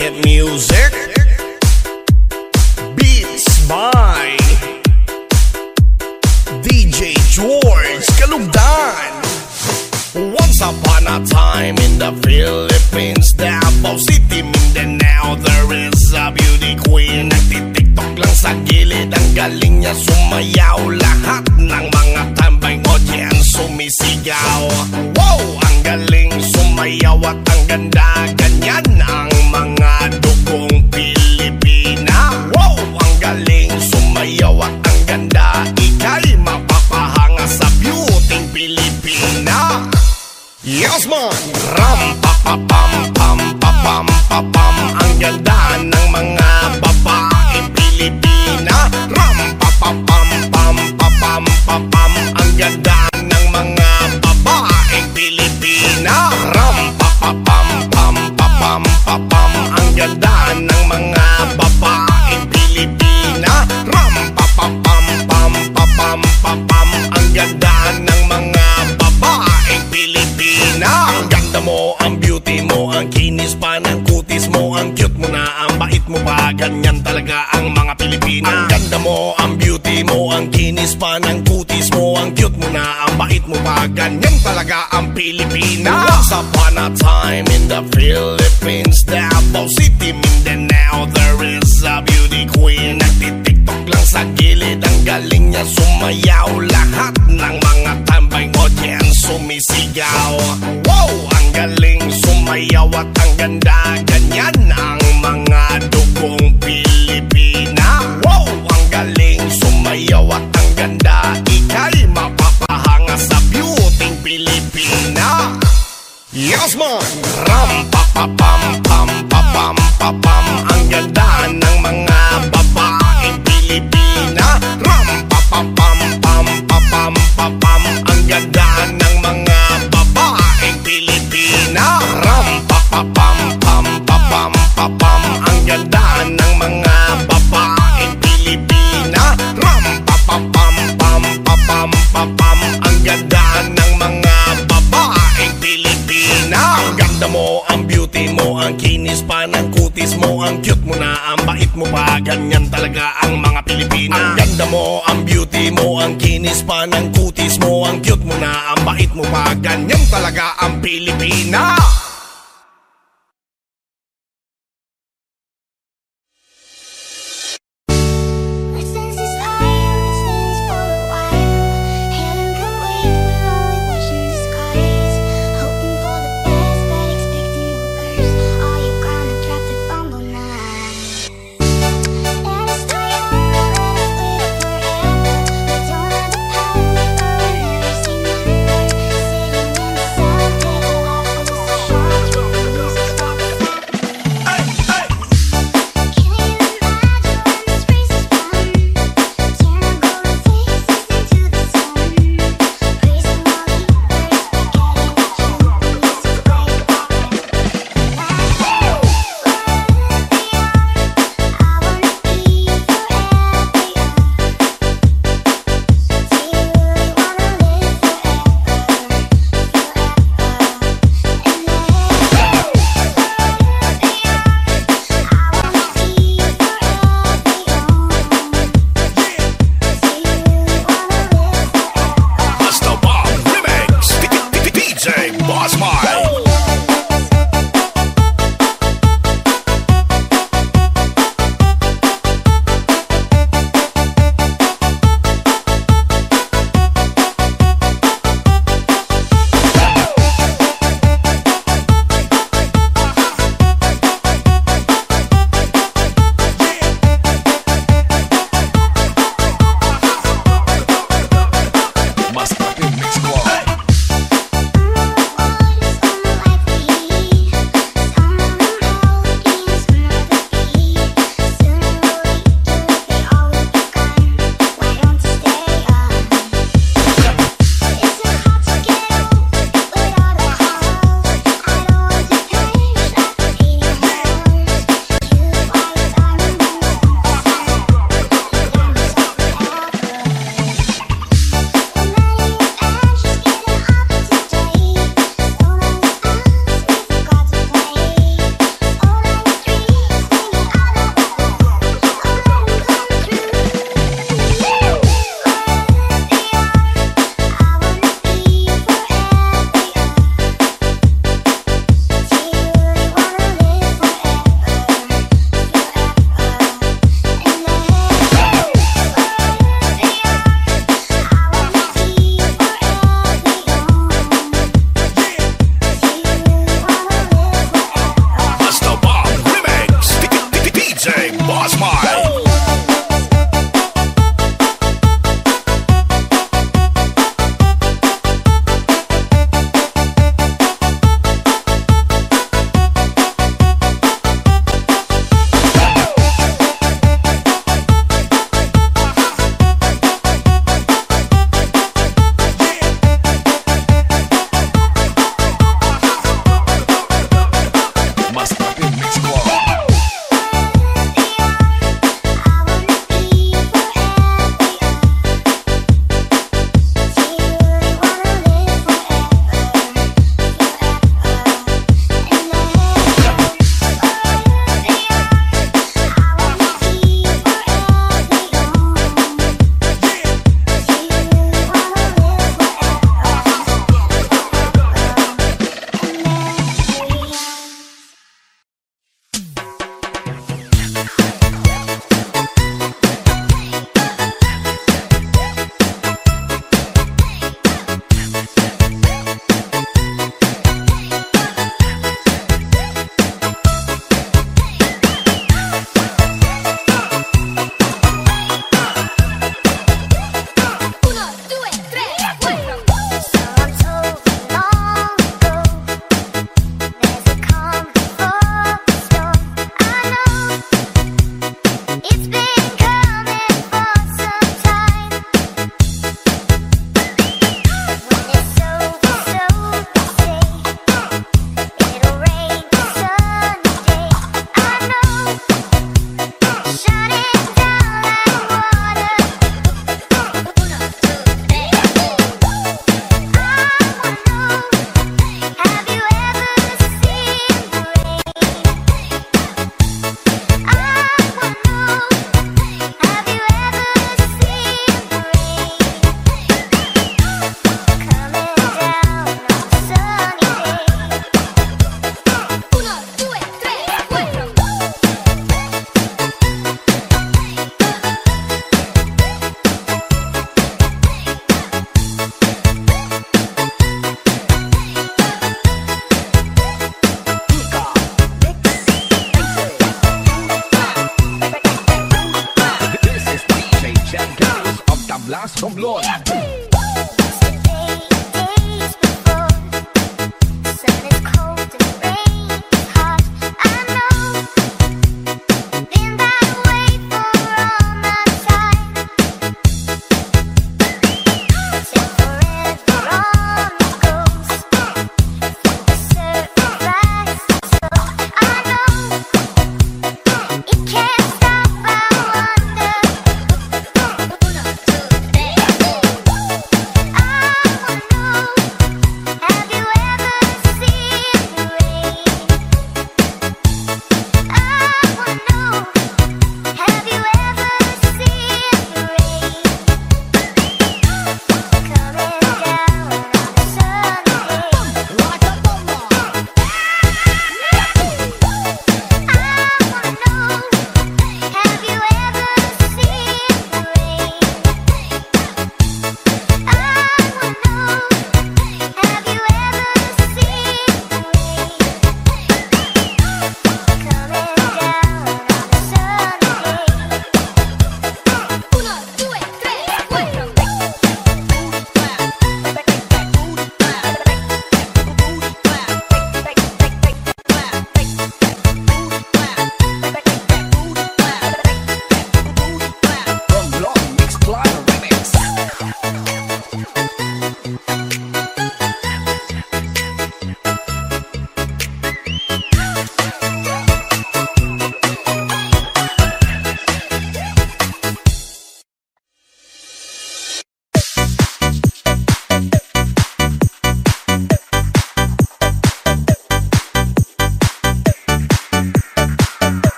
Wicked Music. Beats by DJ George Kalugdan. Once upon a time in the Philippines Davao City, Mindanao There is a beauty queen. Nagtitiktok lang sa gilid Ang galing niya sumayaw. Lahat ng mga tambay audience sumisigaw. Wow! Ang galing sumayaw at ang ganda. Ganyan ang mga Yes man! Ram pa pa pam pam pa pam pa pam. Ang ganda ng mga babaeng Pilipina. Ram pa pa pam pam pa pam pa pam. Ang ganda mo, ang beauty mo, ang kinis pa ng kutis mo Ang cute mo na, ang bait mo pa, ganyan talaga ang Pilipina. Once upon a time in the Philippines Davao City, Mindanao There is a beauty queen. Nagtitiktok lang sa gilid Ang galing niya sumayaw. Lahat ng mga tambay audience sumisigaw. Wow! Ang galing sumayaw at ang ganda Ganyan ang mga dugong Pilipina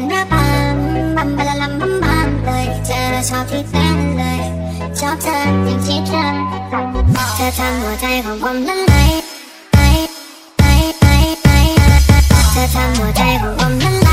นระบำบัมบลลัมบำมบัมเลยเธอชอบที่เต้นเลย ชอบเธออย่างที่เธอเธอทำหัวใจของผมละลายเธอทำหัวใจของผมละลาย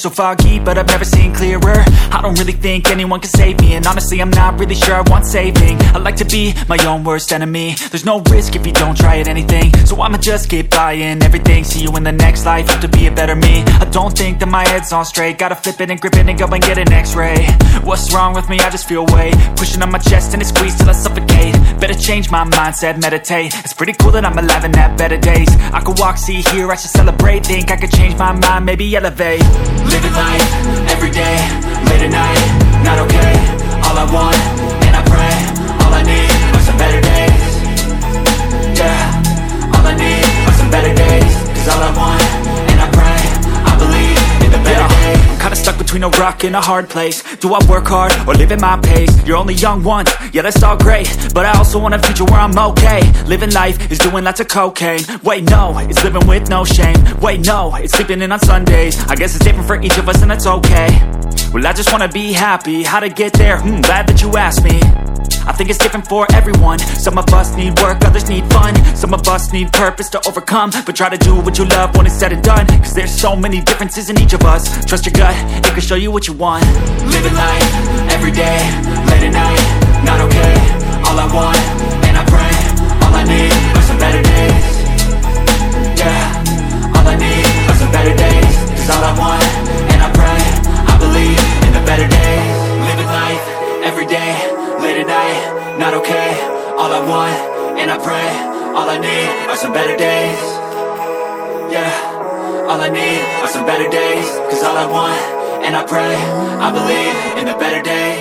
So foggy, but I've never seen clearer don't really think anyone can save me. And honestly, I'm not really sure I want saving. I like to be my own worst enemy. There's no risk if you don't try at anything. So I'ma just keep buying everything. See you in the next life, hope to be a better me. I don't think that my head's on straight. Gotta flip it and grip it and go and get an x-ray. What's wrong with me? I just feel weight. Pushing on my chest and it squeezes till I suffocate. Better change my mindset, meditate. It's pretty cool that I'm alive and have better days. I could walk, see, hear, I should celebrate. Think I could change my mind, maybe elevate. Living life, everyday, late at night, not okay. All I want, and I pray, all I need are some better days. Yeah, all I need are some better days. Cause all I want, between a rock and a hard place. Do I work hard or live at my pace? You're only young once, yeah that's all great. But I also want a future where I'm okay. Living life is doing lots of cocaine. Wait no, it's living with no shame. Wait no, it's sleeping in on Sundays. I guess it's different for each of us and that's okay. Well I just wanna be happy, how to get there? Hmm, glad that you asked me. I think it's different for everyone. Some of us need work, others need fun. Some of us need purpose to overcome. But try to do what you love when it's said and done. Cause there's so many differences in each of us. Trust your gut, can show you what you want. Living life, everyday, late at night, not okay All I want, and I pray, all I need are some better days. Yeah, all I need are some better days Cause all I want, and I pray, I believe in the better days. Living life, everyday, late at night, not okay All I want, and I pray, all I need are some better days. Yeah, all I need are some better days Cause all I want, and I pray, I believe in a better days